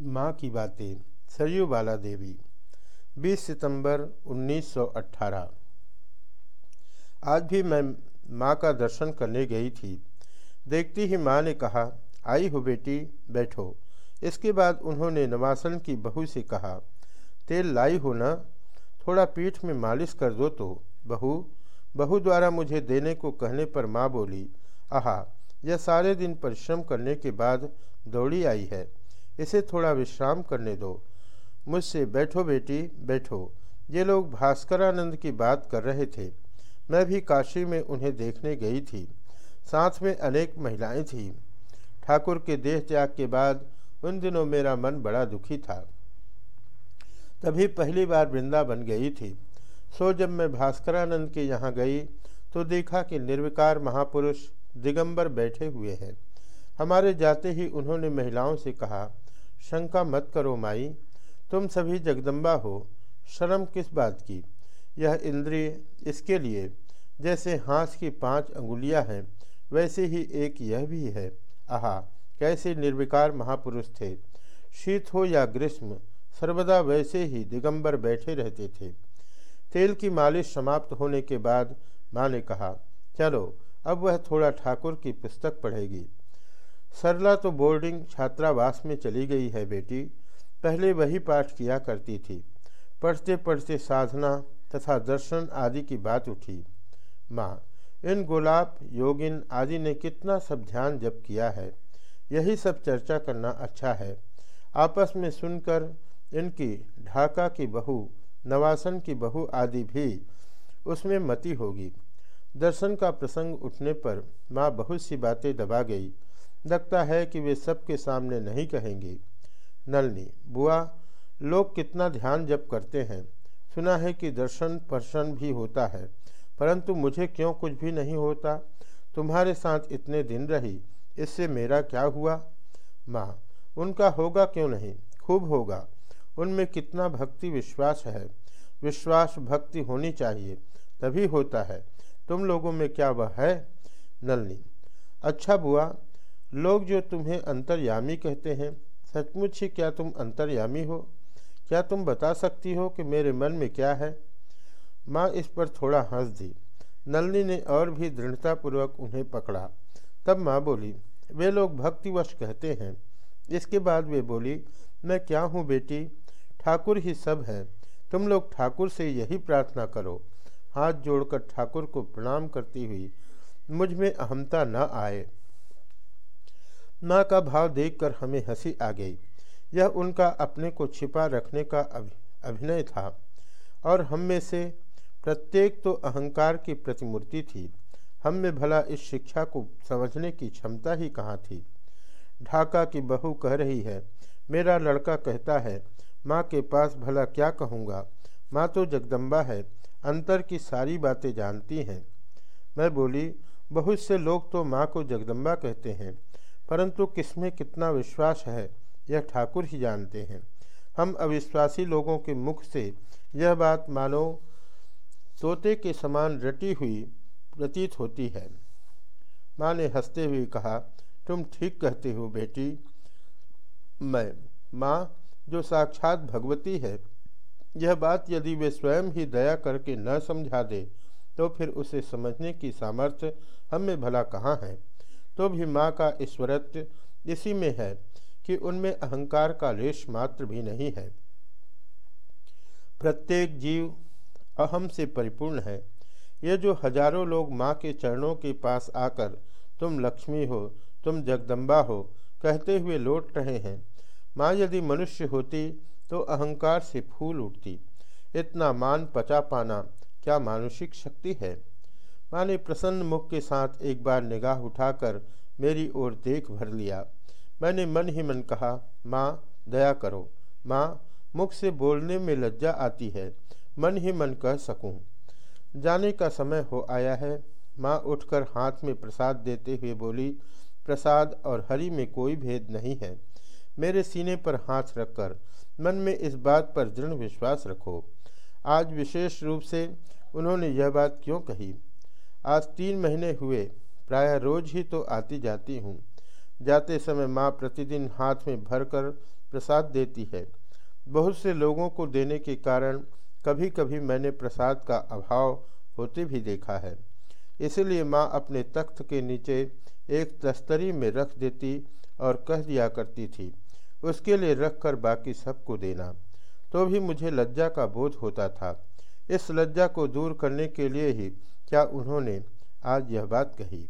माँ की बातें, सरयू बाला देवी 20 सितंबर 1918 आज भी मैं माँ का दर्शन करने गई थी। देखती ही माँ ने कहा, आई हो बेटी, बैठो। इसके बाद उन्होंने नवासन की बहू से कहा, तेल लाई हो ना? थोड़ा पीठ में मालिश कर दो तो। बहू? बहू द्वारा मुझे देने को कहने पर माँ बोली, आहा, यह सारे दिन परिश्रम करने के बाद दौड़ी आई है। इसे थोड़ा विश्राम करने दो। मुझसे बैठो बेटी, बैठो। ये लोग भास्करानंद की बात कर रहे थे। मैं भी काशी में उन्हें देखने गई थी। साथ में अनेक महिलाएँ थीं। ठाकुर के देह त्याग के बाद उन दिनों मेरा मन बड़ा दुखी था। तभी पहली बार वृंदावन गई थी। सो जब मैं भास्करानंद के यहाँ गई तो देखा कि निर्विकार महापुरुष दिगंबर बैठे हुए हैं। हमारे जाते ही उन्होंने महिलाओं से कहा शंका मत करो माई, तुम सभी जगदम्बा हो, शर्म किस बात की? यह इंद्रिय इसके लिए, जैसे हाथ की पाँच अंगुलियाँ हैं, वैसे ही एक यह भी है। आहा, कैसे निर्विकार महापुरुष थे। शीत हो या ग्रीष्म, सर्वदा वैसे ही दिगंबर बैठे रहते थे। तेल की मालिश समाप्त होने के बाद माँ ने कहा, चलो, अब वह थोड़ा ठाकुर की पुस्तक पढ़ेगी। सरला तो बोर्डिंग छात्रावास में चली गई है बेटी। पहले वही पाठ किया करती थी। पढ़ते पढ़ते साधना तथा दर्शन आदि की बात उठी। माँ, इन गोलाप, योगिन आदि ने कितना सब ध्यान जप किया है। यही सब चर्चा करना अच्छा है। आपस में सुनकर इनकी ढाका की बहू, नवासन की बहू आदि भी उसमें मती होगी। दर्शन का प्रसंग उठने पर माँ बहुत सी बातें दबा गई। लगता है कि वे सबके सामने नहीं कहेंगी। नलनी, बुआ, लोग कितना ध्यान जप करते हैं। सुना है कि दर्शन पर्शन भी होता है, परंतु मुझे क्यों कुछ भी नहीं होता? तुम्हारे साथ इतने दिन रही, इससे मेरा क्या हुआ? माँ, उनका होगा क्यों नहीं? खूब होगा। उनमें कितना भक्ति विश्वास है। विश्वास भक्ति होनी चाहिए, तभी होता है। तुम लोगों में क्या वह है? नलनी अच्छा बुआ लोग जो तुम्हें अंतर्यामी कहते हैं, सचमुच ही क्या तुम अंतर्यामी हो? क्या तुम बता सकती हो कि मेरे मन में क्या है? माँ इस पर थोड़ा हंस दी। नलनी ने और भी दृढ़तापूर्वक उन्हें पकड़ा। तब माँ बोली, वे लोग भक्तिवश कहते हैं। इसके बाद वे बोली, मैं क्या हूँ बेटी? ठाकुर ही सब है। तुम लोग ठाकुर से यही प्रार्थना करो। हाथ जोड़कर ठाकुर को प्रणाम करती हुई मुझमें अहमता न आए। माँ का भाव देखकर हमें हँसी आ गई। यह उनका अपने को छिपा रखने का अभिनय था। और हम में से प्रत्येक तो अहंकार की प्रतिमूर्ति थी। हम में भला इस शिक्षा को समझने की क्षमता ही कहाँ थी? ढाका की बहू कह रही है, मेरा लड़का कहता है, माँ के पास भला क्या कहूँगा? माँ तो जगदम्बा है, अंतर की सारी बातें जानती हैं। मैं बोली, बहुत से लोग तो माँ को जगदम्बा कहते हैं। परंतु किसमें कितना विश्वास है, यह ठाकुर ही जानते हैं। हम अविश्वासी लोगों के मुख से यह बात मानो, तोते के समान रटी हुई प्रतीत होती है। माँ ने हँसते हुए कहा, तुम ठीक कहते हो बेटी। मैं, माँ, जो साक्षात भगवती है, यह बात यदि वे स्वयं ही दया करके न समझा दे तो फिर उसे समझने की सामर्थ्य हम भला कहाँ है? तो भी माँ का ईश्वरत्व इसी में है कि उनमें अहंकार का लेश मात्र भी नहीं है। प्रत्येक जीव अहम से परिपूर्ण है। ये जो हज़ारों लोग माँ के चरणों के पास आकर, तुम लक्ष्मी हो, तुम जगदम्बा हो कहते हुए लौट रहे हैं, माँ यदि मनुष्य होती तो अहंकार से फूल उठती। इतना मान पचा पाना क्या मानुषिक शक्ति है? माँ ने प्रसन्न मुख के साथ एक बार निगाह उठाकर मेरी ओर देख भर लिया। मैंने मन ही मन कहा, माँ, दया करो। माँ, मुख से बोलने में लज्जा आती है। मन ही मन कह सकूँ। जाने का समय हो आया है। माँ उठकर हाथ में प्रसाद देते हुए बोली, प्रसाद और हरि में कोई भेद नहीं है। मेरे सीने पर हाथ रखकर मन में इस बात पर दृढ़ विश्वास रखो। आज विशेष रूप से उन्होंने यह बात क्यों कही? आज तीन महीने हुए, प्रायः रोज ही तो आती जाती हूँ। जाते समय माँ प्रतिदिन हाथ में भरकर प्रसाद देती है। बहुत से लोगों को देने के कारण कभी कभी मैंने प्रसाद का अभाव होते भी देखा है। इसलिए माँ अपने तख्त के नीचे एक तस्तरी में रख देती और कह दिया करती थी, उसके लिए रख कर बाकी सबको देना। तो भी मुझे लज्जा का बोध होता था। इस लज्जा को दूर करने के लिए ही क्या उन्होंने आज यह बात कही?